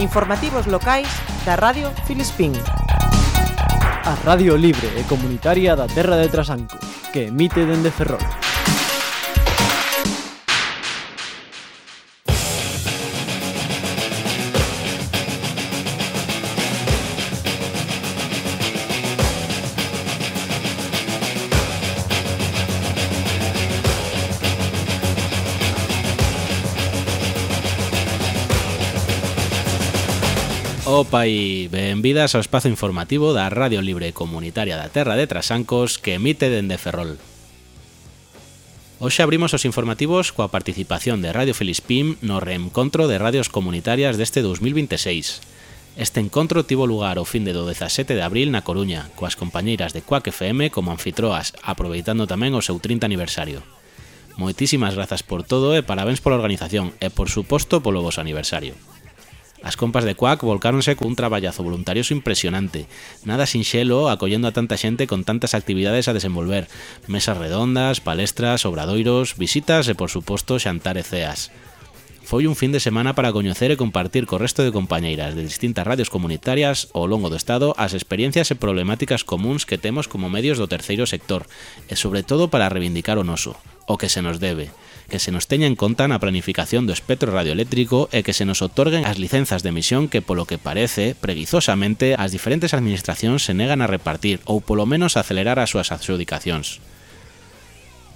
Informativos locais da Radio Filispín. A Radio Libre e Comunitaria da Terra de Trasanco, que emite dende Ferrol. Opa e benvidas ao espazo informativo da Radio Libre Comunitaria da Terra de Trasancos que emite dende Ferrol. Hoxe abrimos os informativos coa participación de Radio Felispim no reencontro de radios comunitarias deste 2026. Este encontro tivo lugar o fin de do 17 de abril na Coruña, coas compañeiras de Quack FM como anfitroas, aproveitando tamén o seu 30 aniversario. Moitísimas grazas por todo e parabéns pola organización e, por suposto, polo vos aniversario. As compas de Quack volcáronse cun traballazo voluntarioso impresionante, nada sinxelo acollendo a tanta xente con tantas actividades a desenvolver, mesas redondas, palestras, obradoiros, visitas e, por suposto, xantar ceas. foi un fin de semana para coñecer e compartir co resto de compañeiras de distintas radios comunitarias ao longo do Estado as experiencias e problemáticas comuns que temos como medios do terceiro sector e sobre todo para reivindicar o noso, o que se nos debe, que se nos teña en conta na planificación do espectro radioeléctrico e que se nos otorguen as licenzas de emisión que polo que parece, preguizosamente, as diferentes administracións se negan a repartir ou polo menos acelerar as súas adxudicacións.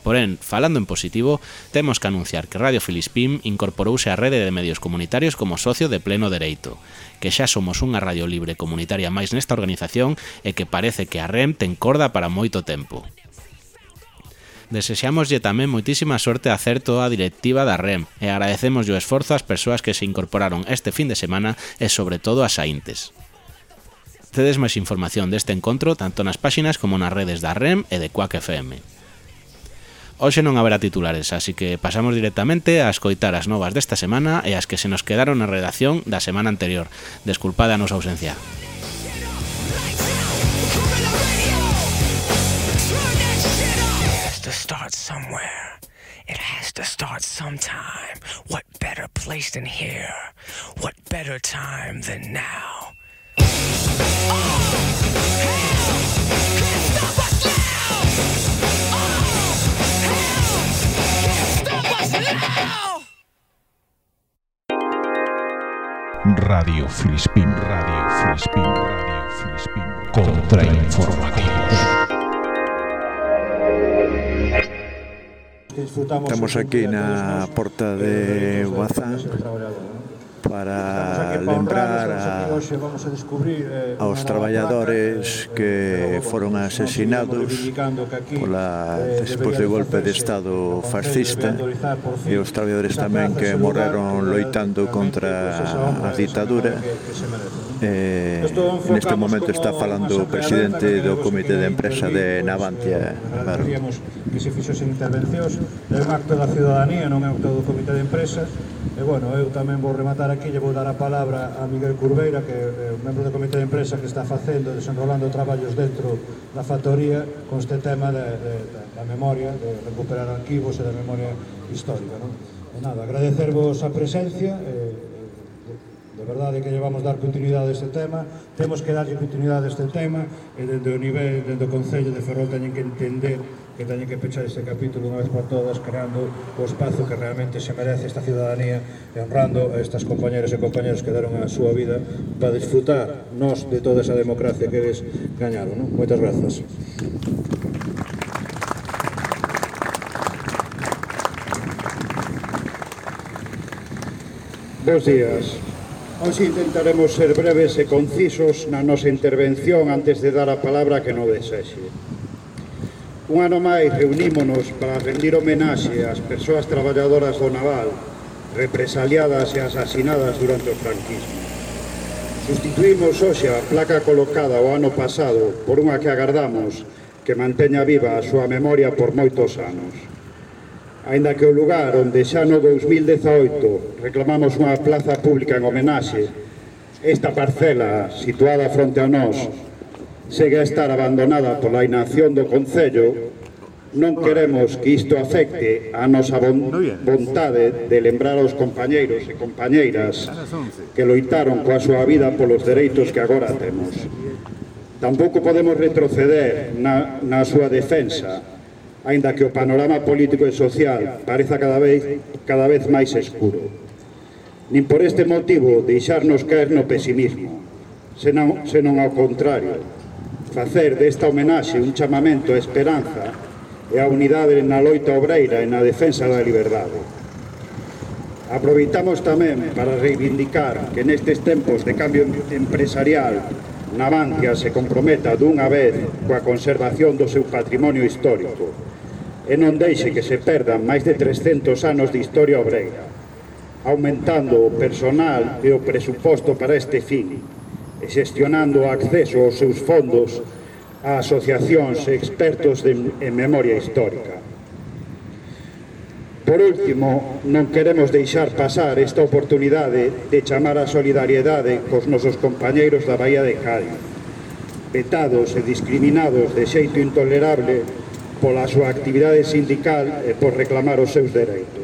Porén, falando en positivo, temos que anunciar que Radio Filispín incorporouse á rede de medios comunitarios como socio de pleno dereito, que xa somos unha radio libre comunitaria máis nesta organización e que parece que a REM ten corda para moito tempo. Desexámoslle tamén moitísima sorte a certo a directiva da REM e agradecemos o esforzo ás persoas que se incorporaron este fin de semana e sobre todo as aintes. Tedes máis información deste encontro tanto nas páxinas como nas redes da REM e de Quack FM. Hoxe non haberá titulares, así que pasamos directamente a escoitar as novas desta semana e as que se nos quedaron na redacción da semana anterior. Desculpada a nosa ausencia. start somewhere. It has to start sometime. What better place than here? What better time than now? Radio Filispín, Radio Filispín, Radio Filispín. Contrainformativos. Estamos aquí na porta de Guazán para lembrar a, aos traballadores que foron asesinados pola, despois do golpe de Estado fascista e os traballadores tamén que morreron loitando contra a ditadura. Eh, neste momento está falando o presidente do Comité de Empresa de Navantia. Claro. que se fixo sen intervencións é un acto da ciudadanía, non é un acto do Comité de Empresas E, bueno, eu tamén vou rematar aquí, lle vou dar a palabra a Miguel Curveira, que é un membro do Comité de Empresa que está facendo, desenrolando traballos dentro da factoría con este tema de, de, de, da memoria, de recuperar arquivos e da memoria histórica. Non? E nada, agradecervos a presencia, e, de verdade que llevamos dar continuidade a este tema, temos que darlle continuidade a este tema e dende o nivel, dende o Concello de Ferrol teñen que entender que teñen que pechar este capítulo unha vez por todas creando o espazo que realmente se merece esta ciudadanía e honrando a estas compañeras e compañeros que deron a súa vida para disfrutar nós de toda esa democracia que eles gañaron. Non? Moitas grazas. Bos días. Hoxe intentaremos ser breves e concisos na nosa intervención antes de dar a palabra que non desexe. Un ano máis reunímonos para rendir homenaxe ás persoas traballadoras do naval represaliadas e asasinadas durante o franquismo. Sustituímos hoxe a placa colocada o ano pasado por unha que agardamos que manteña viva a súa memoria por moitos anos. Aínda que o lugar onde xa no 2018 reclamamos unha plaza pública en homenaxe, esta parcela situada fronte a nós segue a estar abandonada pola inacción do Concello, non queremos que isto afecte a nosa vontade de lembrar aos compañeiros e compañeiras que loitaron coa súa vida polos dereitos que agora temos. Tampouco podemos retroceder na, na súa defensa, aínda que o panorama político e social pareza cada vez, cada vez máis escuro. Nin por este motivo deixarnos caer no pesimismo, senón, senón ao contrario, facer desta homenaxe un chamamento a esperanza e a unidade na loita obreira e na defensa da liberdade. Aproveitamos tamén para reivindicar que nestes tempos de cambio empresarial Navantia se comprometa dunha vez coa conservación do seu patrimonio histórico e non deixe que se perdan máis de 300 anos de historia obreira, aumentando o personal e o presuposto para este fin, xestionando o acceso aos seus fondos a asociacións e expertos de, en memoria histórica. Por último, non queremos deixar pasar esta oportunidade de chamar a solidariedade cos nosos compañeiros da Bahía de Cádiz, vetados e discriminados de xeito intolerable pola súa actividade sindical e por reclamar os seus dereitos.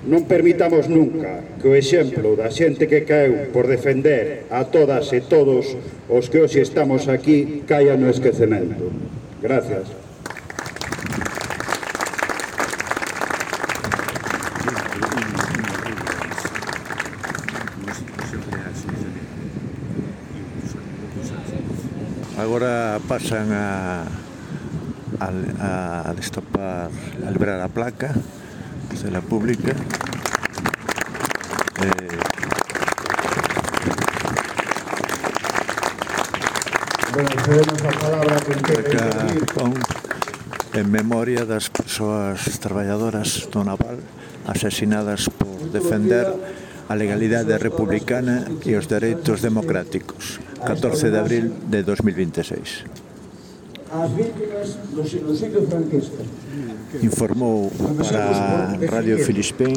Non permitamos nunca que o exemplo da xente que caeu por defender a todas e todos os que hoxe estamos aquí caia no esquecemento. Gracias. Agora pasan a, a, a destapar, a liberar a placa se la pública. Eh, con, en memoria das persoas traballadoras do naval asesinadas por defender a legalidade republicana e os dereitos democráticos 14 de abril de 2026 As víctimas do xenocidio franquista informou para Radio Filispén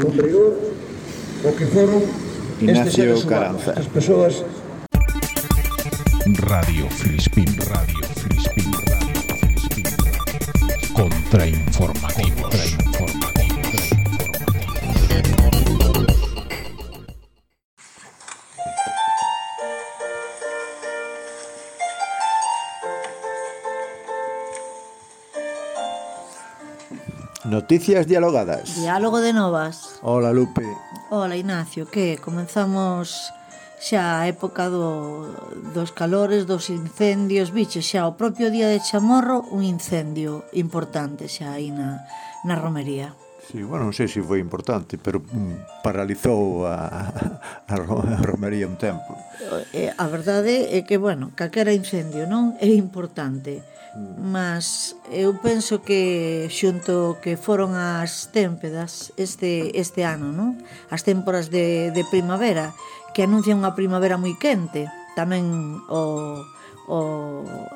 Ignacio Caranza. Radio Filispín, Radio Filispín, Radio Filispín. Contrainformativos. Contrainformativos Noticias dialogadas. Diálogo de novas. Hola, Lupe. Ola, Ignacio, que comenzamos xa a época do, dos calores, dos incendios, biche, xa o propio día de Chamorro un incendio importante xa aí na, na romería. Sí, bueno, non sei se foi importante, pero mm, paralizou a, a, a romería un tempo. Eh, a verdade é que, bueno, calquera incendio non é importante, mas eu penso que xunto que foron as témpedas este, este ano, non? as témporas de, de primavera, que anuncian unha primavera moi quente, tamén o, o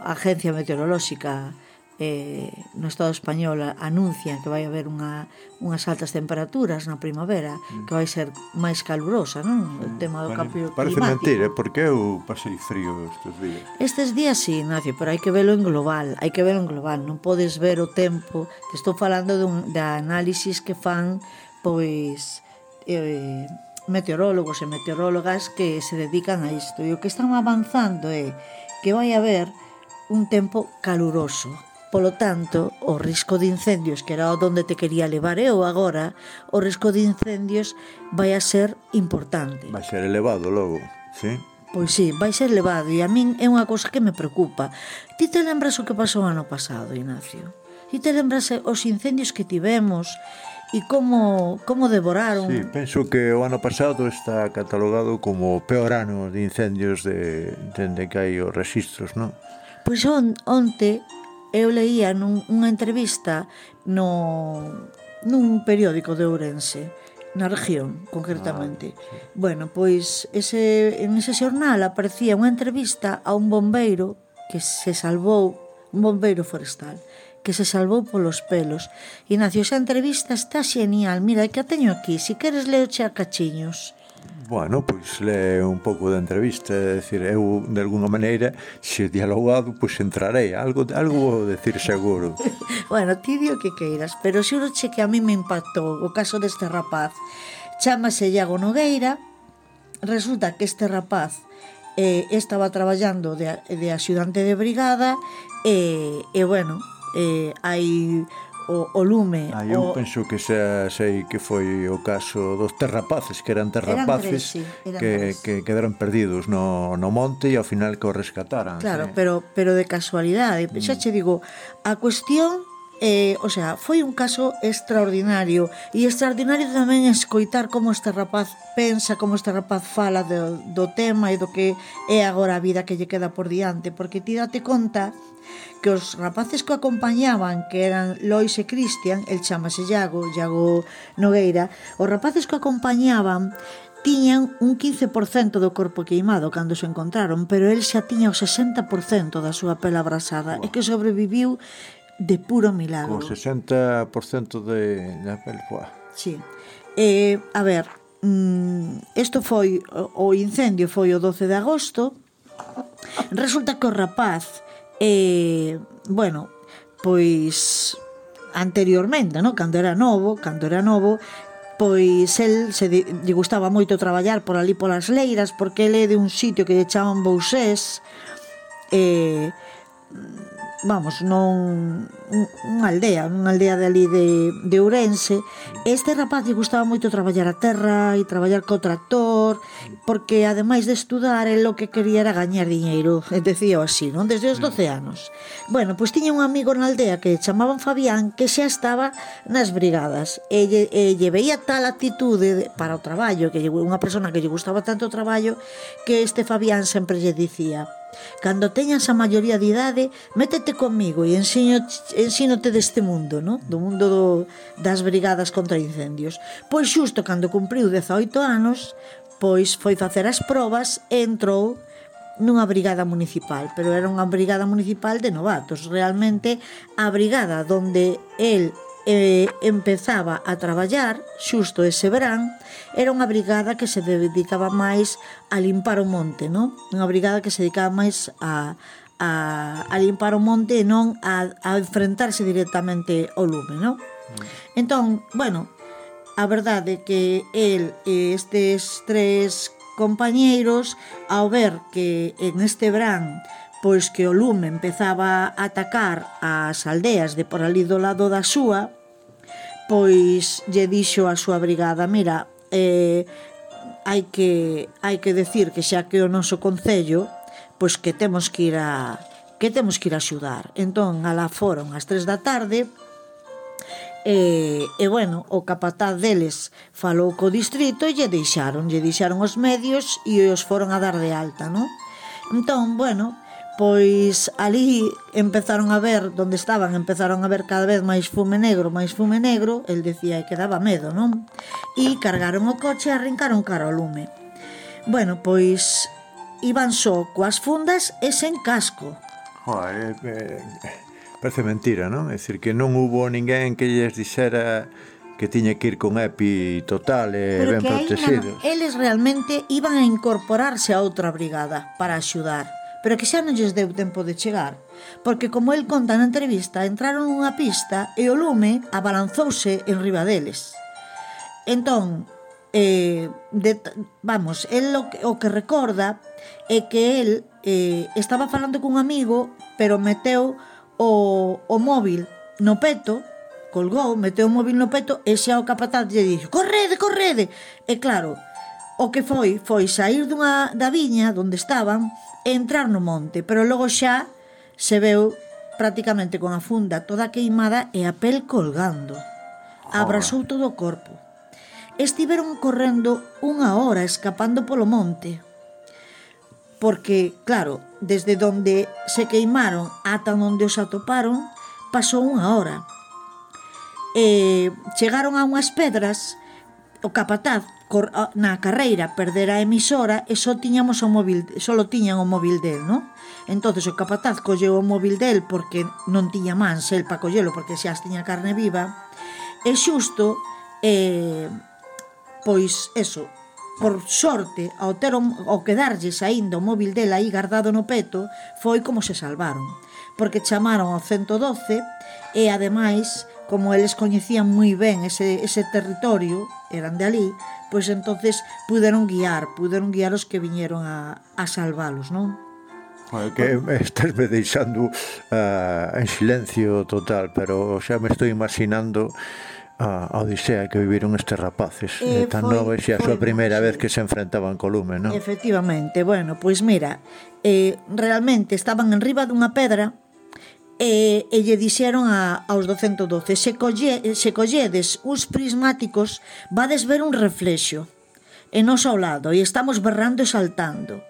a Agencia Meteorolóxica eh, no Estado español anuncia que vai haber unha, unhas altas temperaturas na primavera mm. que vai ser máis calurosa non? o mm. tema do cambio climático. parece mentira, porque eu pasei frío estes días? Estes días sí, Ignacio, pero hai que velo en global hai que velo en global, non podes ver o tempo. Te estou falando dun, da análisis que fan pois eh, meteorólogos e meteorólogas que se dedican a isto. E o que están avanzando é que vai haber un tempo caluroso. Polo tanto, o risco de incendios, que era onde te quería levar eu agora, o risco de incendios vai a ser importante. Vai ser elevado logo, sí? Pois sí, vai ser elevado e a min é unha cousa que me preocupa. Ti te lembras o que pasou ano pasado, Ignacio? Ti te lembras os incendios que tivemos e como, como devoraron? Sí, penso que o ano pasado está catalogado como o peor ano de incendios de, dende que hai os registros, non? Pois on, onte eu leía nun, unha entrevista no, nun periódico de Ourense, na región, concretamente. Ah, sí. Bueno, pois ese, en ese xornal aparecía unha entrevista a un bombeiro que se salvou, un bombeiro forestal, que se salvou polos pelos. Ignacio, esa entrevista está xenial, mira, que a teño aquí, si queres leo a cachiños. Bueno, pois le un pouco da entrevista, é dicir, eu de alguna maneira, se dialogado, pois entrarei, algo algo vou decir seguro. bueno, ti di o que queiras, pero xuroche que a mí me impactou o caso deste rapaz. Chámase Iago Nogueira, resulta que este rapaz eh, estaba traballando de, de axudante de brigada e, e bueno, eh, hai o, o lume. Ah, eu o... penso que xa sei que foi o caso dos terrapaces, que eran terrapaces eran tres, sí, eran que, tres. que quedaron perdidos no, no monte e ao final que o rescataran. Claro, sí. pero, pero de casualidade. Xa mm. che digo, a cuestión Eh, o sea, foi un caso extraordinario e extraordinario tamén escoitar como este rapaz pensa, como este rapaz fala do, do tema e do que é agora a vida que lle queda por diante porque ti date conta que os rapaces que o acompañaban que eran Lois e Cristian el chamase Iago, Iago Nogueira os rapaces que o acompañaban tiñan un 15% do corpo queimado cando se encontraron, pero el xa tiña o 60% da súa pela abrasada wow. e que sobreviviu de puro milagro. Con 60% de, de Apple. Sí. Eh, a ver, mm, isto foi o incendio foi o 12 de agosto. Resulta que o rapaz eh, bueno, pois anteriormente, no? cando era novo, cando era novo, pois el se lle gustaba moito traballar por ali polas leiras porque ele é de un sitio que lle chaman Bousés eh, vamos, non unha aldea, unha aldea de ali de, de Ourense. Este rapaz lle gustaba moito traballar a terra e traballar co tractor, porque ademais de estudar, el o que quería era gañar diñeiro, decía así, non? Desde os 12 anos. Bueno, pois tiña un amigo na aldea que chamaban Fabián, que xa estaba nas brigadas. E lle, e lle veía tal actitude para o traballo, que lle, unha persona que lle gustaba tanto o traballo, que este Fabián sempre lle dicía, Cando teñas a maioría de idade, métete comigo e ensino, ensínote deste mundo, no? do mundo do, das brigadas contra incendios. Pois xusto cando cumpriu 18 anos, pois foi facer as probas e entrou nunha brigada municipal, pero era unha brigada municipal de novatos. Realmente a brigada donde el e empezaba a traballar xusto ese verán era unha brigada que se dedicaba máis a limpar o monte non? unha brigada que se dedicaba máis a, a, a limpar o monte e non a, a enfrentarse directamente ao lume non? Mm. entón, bueno a verdade que el e estes tres compañeiros ao ver que en este verán pois que o lume empezaba a atacar as aldeas de por ali do lado da súa, pois lle dixo a súa brigada, mira, eh, hai que hai que decir que xa que o noso concello, pois que temos que ir a que temos que ir a axudar. Entón, alá foron ás tres da tarde, E, e bueno, o capataz deles falou co distrito e lle deixaron, lle deixaron os medios e os foron a dar de alta, non? Entón, bueno, pois ali empezaron a ver onde estaban, empezaron a ver cada vez máis fume negro, máis fume negro, el decía que daba medo, non? E cargaron o coche e arrincaron cara ao lume. Bueno, pois iban só coas fundas e sen casco. Joder, eh, eh, parece mentira, non? É dicir, que non hubo ninguén que lles dixera que tiña que ir con EPI total e Pero ben protegidos. Eles realmente iban a incorporarse a outra brigada para axudar pero que xa non lles deu tempo de chegar, porque como el conta na entrevista, entraron nunha pista e o lume abalanzouse en riba deles. Entón, eh, de, vamos, el o, que, o que recorda é que el eh, estaba falando cun amigo, pero meteu o, o móvil no peto, colgou, meteu o móvil no peto e xa o capataz lle dixo correde, correde! E claro, o que foi foi sair dunha da viña onde estaban entrar no monte, pero logo xa se veu prácticamente con a funda toda queimada e a pel colgando. Abrasou todo o corpo. Estiveron correndo unha hora escapando polo monte. Porque, claro, desde donde se queimaron ata onde os atoparon, pasou unha hora. E chegaron a unhas pedras, o capataz cor, na carreira perdera a emisora e só tiñamos o móvil, só tiñan o móvil del, non? Entonces o capataz colleu o móvil del porque non tiña mans el para collelo porque xa as tiña carne viva e xusto eh, pois eso por sorte ao ter o, ao quedarlles aínda o móvil dela aí guardado no peto foi como se salvaron porque chamaron ao 112 e ademais como eles coñecían moi ben ese, ese territorio, eran de ali, pois entonces puderon guiar, puderon guiar os que viñeron a, a salvalos, non? Que estás me deixando uh, en silencio total, pero xa me estou imaginando a odisea que viviron estes rapaces eh, eh tan foi, noves e a súa primeira vez que se enfrentaban co lume, non? Efectivamente, bueno, pois mira, eh, realmente estaban enriba dunha pedra e, e lle dixeron a, aos 212 se, colle, se colledes uns prismáticos vades ver un reflexo e nos ao lado e estamos berrando e saltando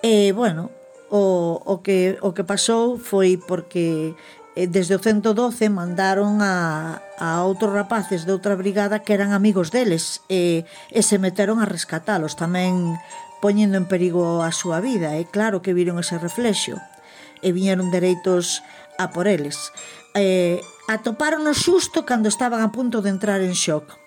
e bueno o, o, que, o que pasou foi porque eh, desde o 112 mandaron a, a outros rapaces de outra brigada que eran amigos deles e, e se meteron a rescatalos tamén poñendo en perigo a súa vida e claro que viron ese reflexo. E viñeron dereitos a por eles. Eh, atopáronos xusto cando estaban a punto de entrar en shock.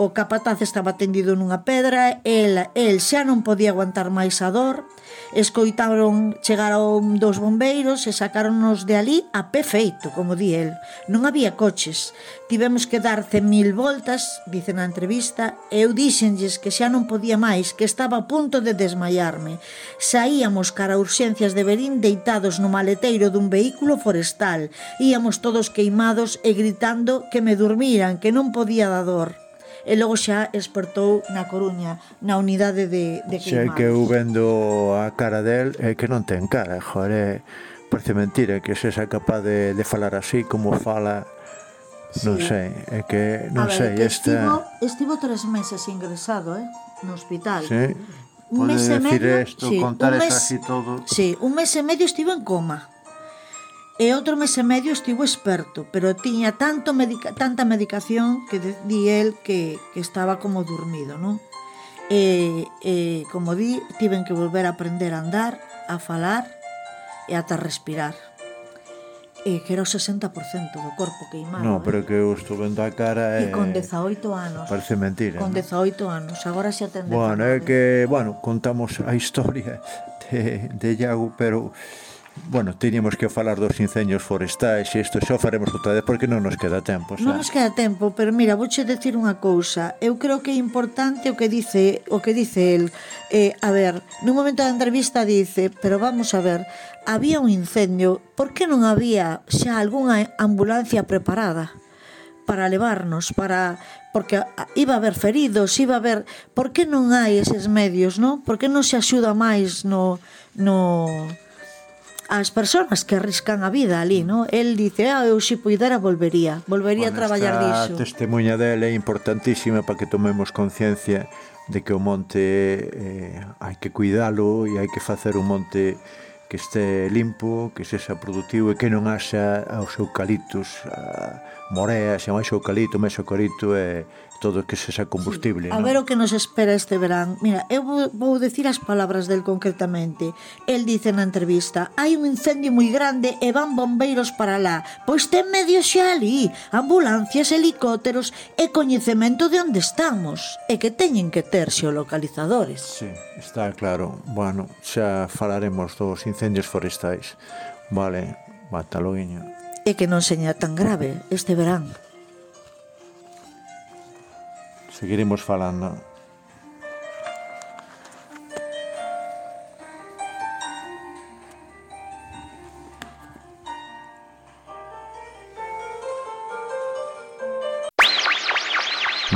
O capataz estaba tendido nunha pedra, el, el xa non podía aguantar máis a dor, escoitaron chegar a un dos bombeiros e sacaronnos de ali a pé feito, como di el. Non había coches, tivemos que dar 100.000 voltas, dice na entrevista, e eu díxenlles que xa non podía máis, que estaba a punto de desmaiarme. Saíamos cara a urxencias de Berín deitados no maleteiro dun vehículo forestal, íamos todos queimados e gritando que me durmiran, que non podía da dor e logo xa exportou na Coruña, na unidade de, de Queimar. Xa que eu vendo a cara del é que non ten cara, joder, parece mentira que se xa capaz de, de falar así como fala Sí. Non sei, é que non a sei, ver, sei, esta... Estivo, estivo tres meses ingresado, eh, no hospital. Sí. Un mes e medio, esto, sí, contar un mes, así todo. Sí, un mes e medio estivo en coma e outro mes e medio estivo experto, pero tiña tanto medica, tanta medicación que di el que, que estaba como dormido, non? E, e, como di, tiven que volver a aprender a andar, a falar e ata respirar. E que era o 60% do corpo queimado. Non, eh. pero eh? que eu estou vendo a cara e... E con 18 anos. Parece mentira. Con 18 anos, agora xa ten Bueno, é que, bueno, contamos a historia de, de Iago, pero Bueno, tiñemos que falar dos incendios forestais e isto xa faremos outra vez porque non nos queda tempo. Xa. Non nos queda tempo, pero mira, vouche decir unha cousa. Eu creo que é importante o que dice o que dice el. Eh, a ver, nun momento da entrevista dice, pero vamos a ver, había un incendio, por que non había xa algunha ambulancia preparada? para levarnos, para porque iba a haber feridos, iba a haber, por que non hai eses medios, non? Por que non se axuda máis no no as persoas que arriscan a vida ali, mm. no? El dice, ah, eu si puidera volvería, volvería bueno, a traballar diso. A testemunha dela é importantísima para que tomemos conciencia de que o monte eh, hai que cuidalo e hai que facer un monte que este limpo, que sexa productivo e que non haxa os eucaliptos, a moreas, máis eucalipto, mesocalipto e, todo que sexa combustible. Sí. A ver ¿no? o que nos espera este verán. Mira, eu vou, vou decir as palabras del concretamente. El dice na entrevista, hai un incendio moi grande e van bombeiros para lá. Pois ten medio xa ali, ambulancias, helicópteros e coñecemento de onde estamos. E que teñen que ter xeolocalizadores. Sí, está claro. Bueno, xa falaremos dos incendios forestais. Vale, mata loguiño. E que non seña tan grave este verán seguiremos falando.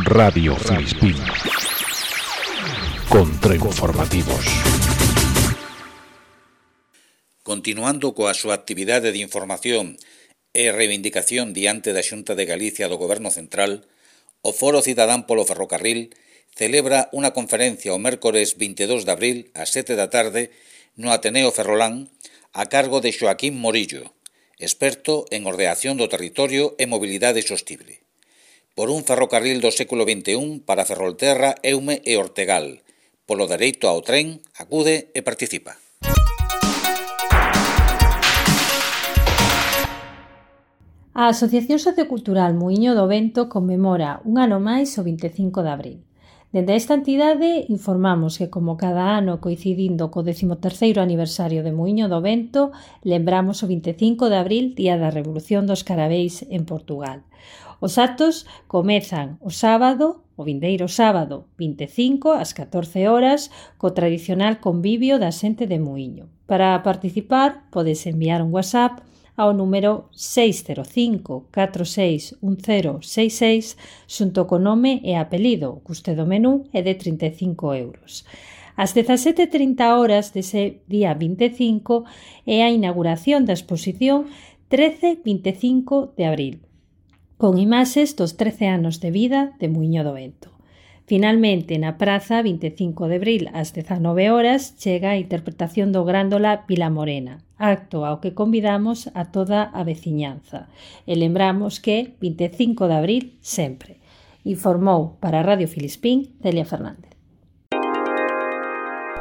Radio Filispín. Contrainformativos. Continuando coa súa actividade de información e reivindicación diante da Xunta de Galicia do Goberno Central, O Foro Cidadán polo Ferrocarril celebra unha conferencia o mércores 22 de abril ás 7 da tarde no Ateneo Ferrolán a cargo de Xoaquín Morillo, experto en ordeación do territorio e mobilidade sostible. Por un ferrocarril do século XXI para Ferrolterra, Eume e Ortegal, polo dereito ao tren, acude e participa. A Asociación Sociocultural Muiño do Vento conmemora un ano máis o 25 de abril. Dende esta entidade informamos que como cada ano coincidindo co 13º aniversario de Muiño do Vento, lembramos o 25 de abril, día da Revolución dos Carabéis en Portugal. Os actos comezan o sábado, o vindeiro sábado 25 ás 14 horas, co tradicional convivio da xente de Muiño. Para participar podes enviar un WhatsApp ao número 605-461066 xunto co nome e apelido, o custe do menú é de 35 euros. Ás 17.30 horas dese día 25 é a inauguración da exposición 13-25 de abril, con imaxes dos 13 anos de vida de Muiño do Vento. Finalmente, na praza, 25 de abril ás 19 horas, chega a interpretación do Grándola Vila Morena, acto ao que convidamos a toda a veciñanza. E lembramos que 25 de abril sempre. Informou para Radio Filispín Celia Fernández.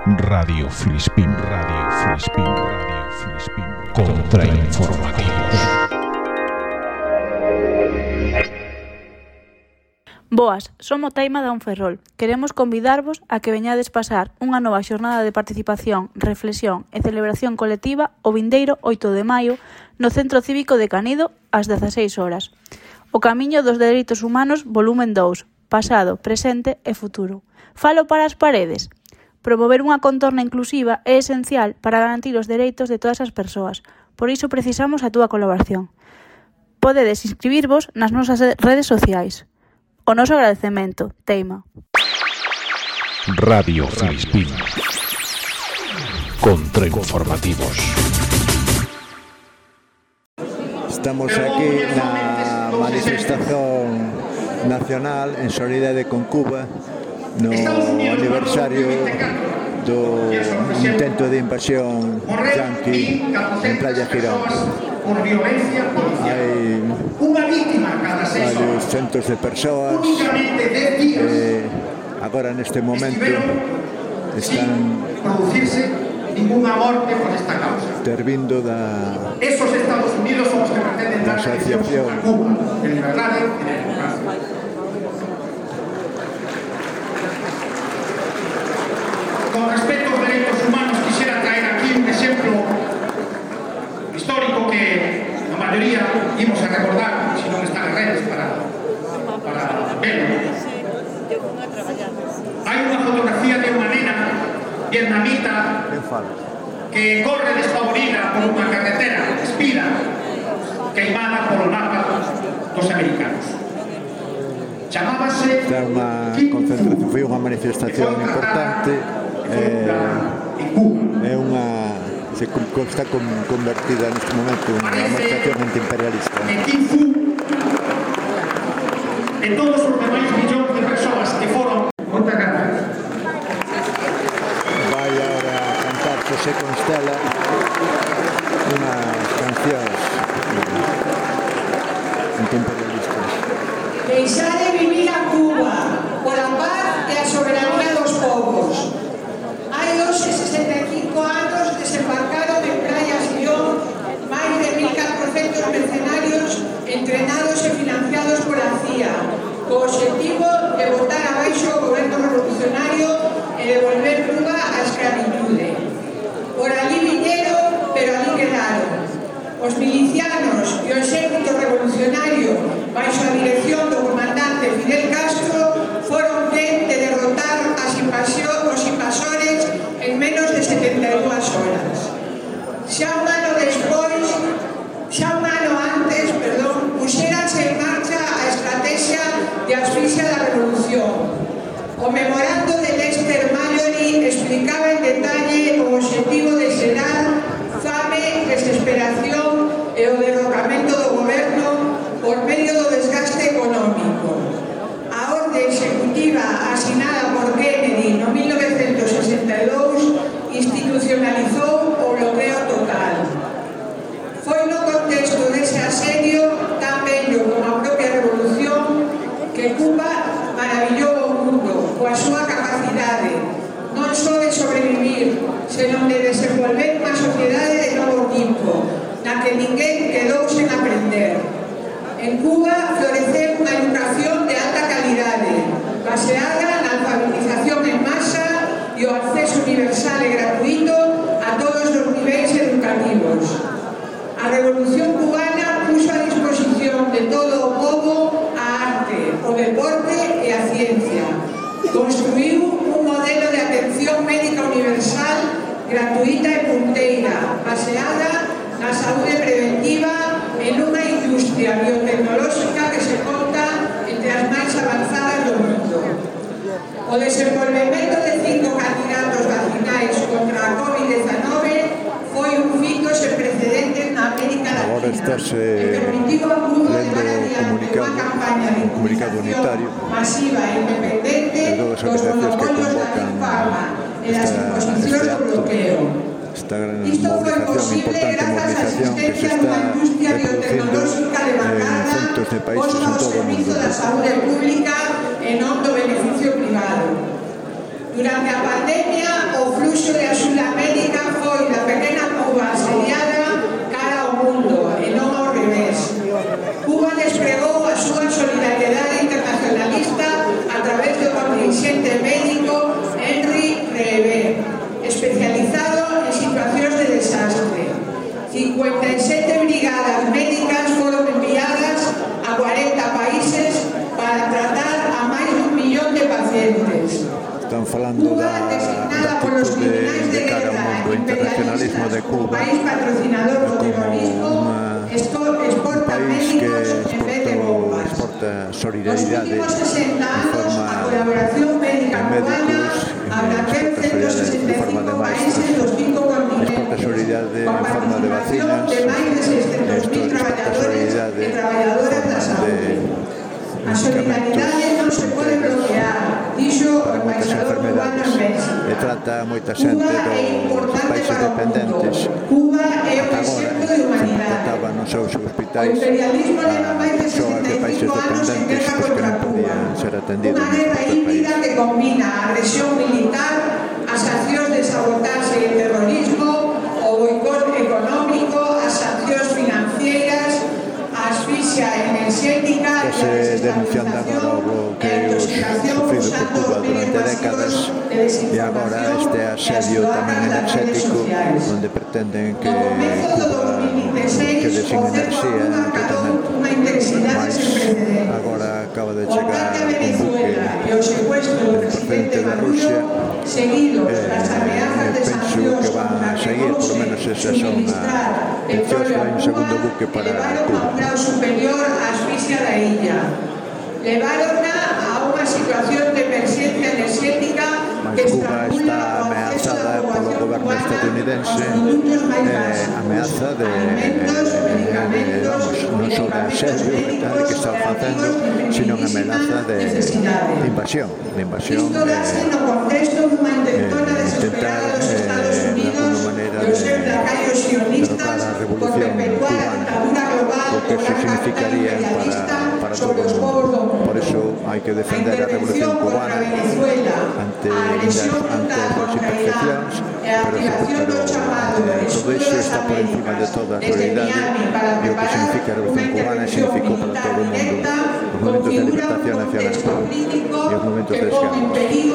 Radio Filispín, Radio Filispín, Radio Filispín. Contrainformativos. Boas, somos Taima da Unferrol. Queremos convidarvos a que veñades pasar unha nova xornada de participación, reflexión e celebración colectiva o vindeiro 8 de maio no Centro Cívico de Canido ás 16 horas. O Camiño dos Dereitos Humanos, volumen 2, pasado, presente e futuro. Falo para as paredes. Promover unha contorna inclusiva é esencial para garantir os dereitos de todas as persoas. Por iso precisamos a túa colaboración. Podedes inscribirvos nas nosas redes sociais. O noso agradecemento, Teima. Radio Filispín. Contrainformativos. Estamos aquí na manifestación nacional en solidaridade con Cuba no aniversario do intento de invasión yanqui en Playa Girón. Hai centos de persoas eh, agora neste momento están producirse ninguna morte por esta causa. tervindo da esos Estados Unidos son os que pretenden dar asociación a Cuba en liberdade e en democracia con respecto vietnamita que corre despavorida por unha carretera espida queimada polo mapa dos americanos. Chamábase... Era unha concentración, foi unha manifestación importante. É, eh, é unha se está convertida neste momento en unha manifestación antiimperialista. E Kim Fu e todos os demais millóns Second Stella desesperación e o derrocamento do goberno por medio do desgaste económico. A orde executiva asinada por Kennedy no 1962 institucionalizou O desenvolvemento de cinco candidatos vacinais contra a COVID-19 foi un fito sen precedentes na América Latina. Agora estás eh, lendo comunicado, comunicado unitario masiva e independente dos monopolios da farma e as imposicións do bloqueo. esta gran Isto movilización, importante movilización que se está reproduciendo eh, en centros de países en todo o mundo. da saúde pública en hondo beneficio privado. Durante a pandemia, o fluxo de axuda médica foi da pequena Cuba asediada cara ao mundo, e non ao revés. Cuba despregou a súa solidariedade internacionalista a través do contingente médico Henry Rebe, especializado en situacións de desastre. 56 Cuba. O país patrocinador do terrorismo exporta médicos en vez de bombas. Exporta solidariedade Nos últimos 60 anos, a colaboración médica cubana abranqueu 165 países dos cinco continentes. solidaridade en forma de vacinas. de máis de 600.000 traballadores e traballadoras da saúde. A solidaridade moitas enfermedades. E trata moita xente dos países dependentes. Cuba é ata agora sempre trataba nos seus hospitais a persoas de países dependentes pois que non podían ser atendidos no propio país. que combina a agresión militar as accións de sabotaxe e terrorismo o boicot económico as accións financieras a asfixia enerxética e se denunciando agora o que décadas. E agora este asedio tamén enerxético onde pretenden que Cuba que sin enerxía totalmente mas agora acaba de chegar un buque procedente de Rusia. e eh, penso que van a seguir por menos esa son a vai un segundo buque para Cuba. levar a situación de emergencia energética que está amenazada por los gobiernos estadounidenses, eh, amenaza de, eh, de vamos, no solo asedio que está alcanzando, sino una amenaza de, de invasión, de invasión. Eh, intentar eh, de alguna manera de, derrocar la revolución cubana. o que eso significaría para, para todo o mundo. Por eso hai que defender a revolución cubana ante, ante as imperfeccións, pero, pero todo eh, iso está por encima de toda a realidade e o que significa a revolución cubana significou para todo o mundo os momentos de libertación nacional e os momentos de escambos.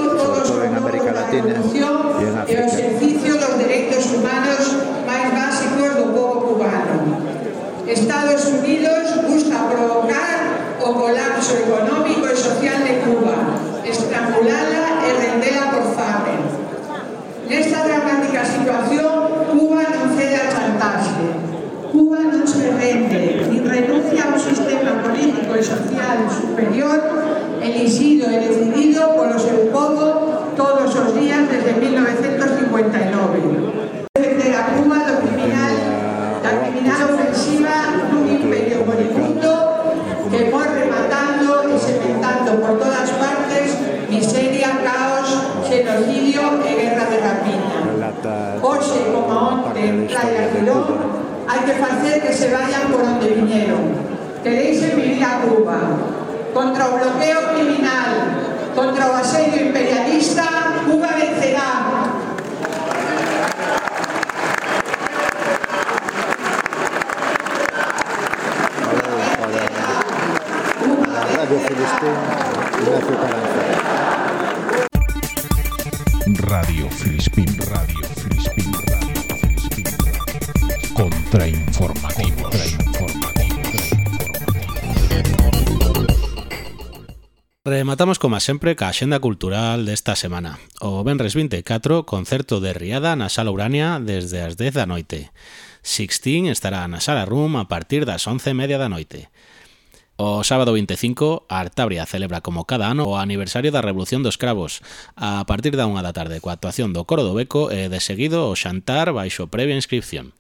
Radio Celestín, Ignacio Carranza. Radio Filispín, Radio Filispín, Radio Filispín. Contrainformativos. Contrainformativos. Rematamos, como sempre, ca xenda cultural desta semana. O Benres 24, concerto de Riada na Sala Urania desde as 10 da noite. Sixteen estará na Sala Room a partir das 11 media da noite. O sábado 25, a Artabria celebra como cada ano o aniversario da Revolución dos Cravos a partir da unha da tarde coa actuación do Coro do Beco e de seguido o Xantar baixo previa inscripción.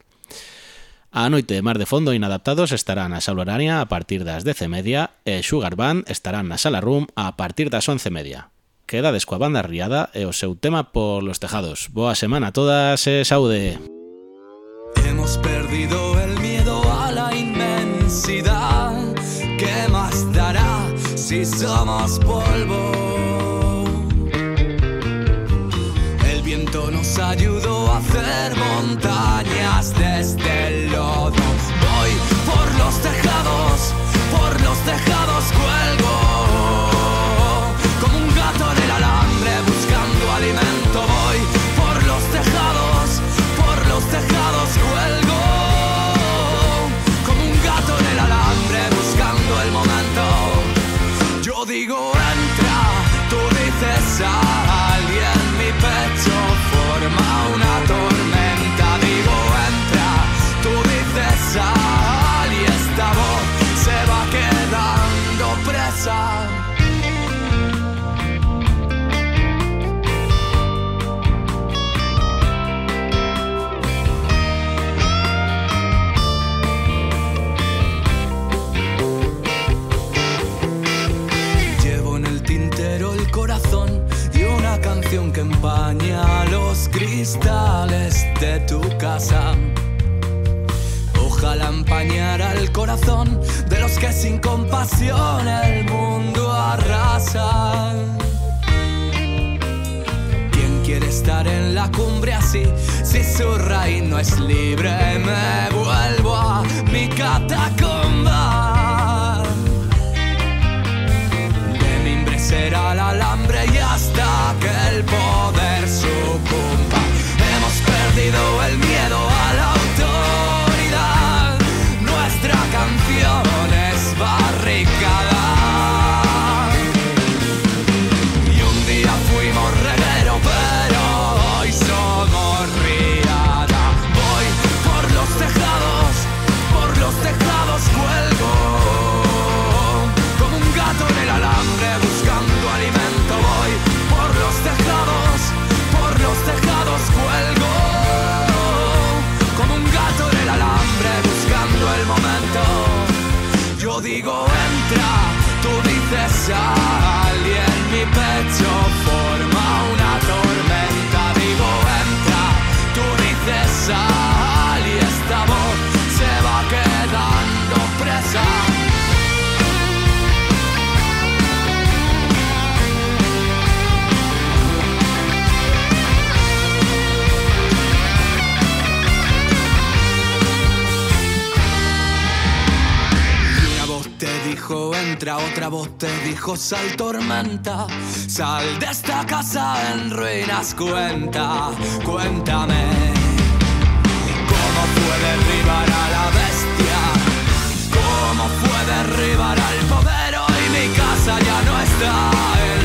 A noite de Mar de Fondo Inadaptados estará na sala horaria a partir das 10:30 e Sugar Band estarán na sala Room a partir das 11:30. Quedades coa banda riada e o seu tema por los tejados. Boa semana a todas e saúde! Hemos perdido el miedo a la inmensidad ¿Qué más dará si somos polvo? El viento nos ayudó a hacer montañas desde el lodo. Voy por los tejados, por los tejados cuelgo. Cristales de tu casa. Ojalá empañara el corazón de los que sin compasión el mundo arrasan. ¿Quién quiere estar en la cumbre así? Si su reino es libre, me vuelvo a mi catacomba. De mimbre será el alambre digo entra, tú dices sal otra voz te dijo sal tormenta, sal de esta casa en ruinas, cuenta, cuéntame cómo fue derribar a la bestia, cómo fue derribar al poder hoy mi casa ya no está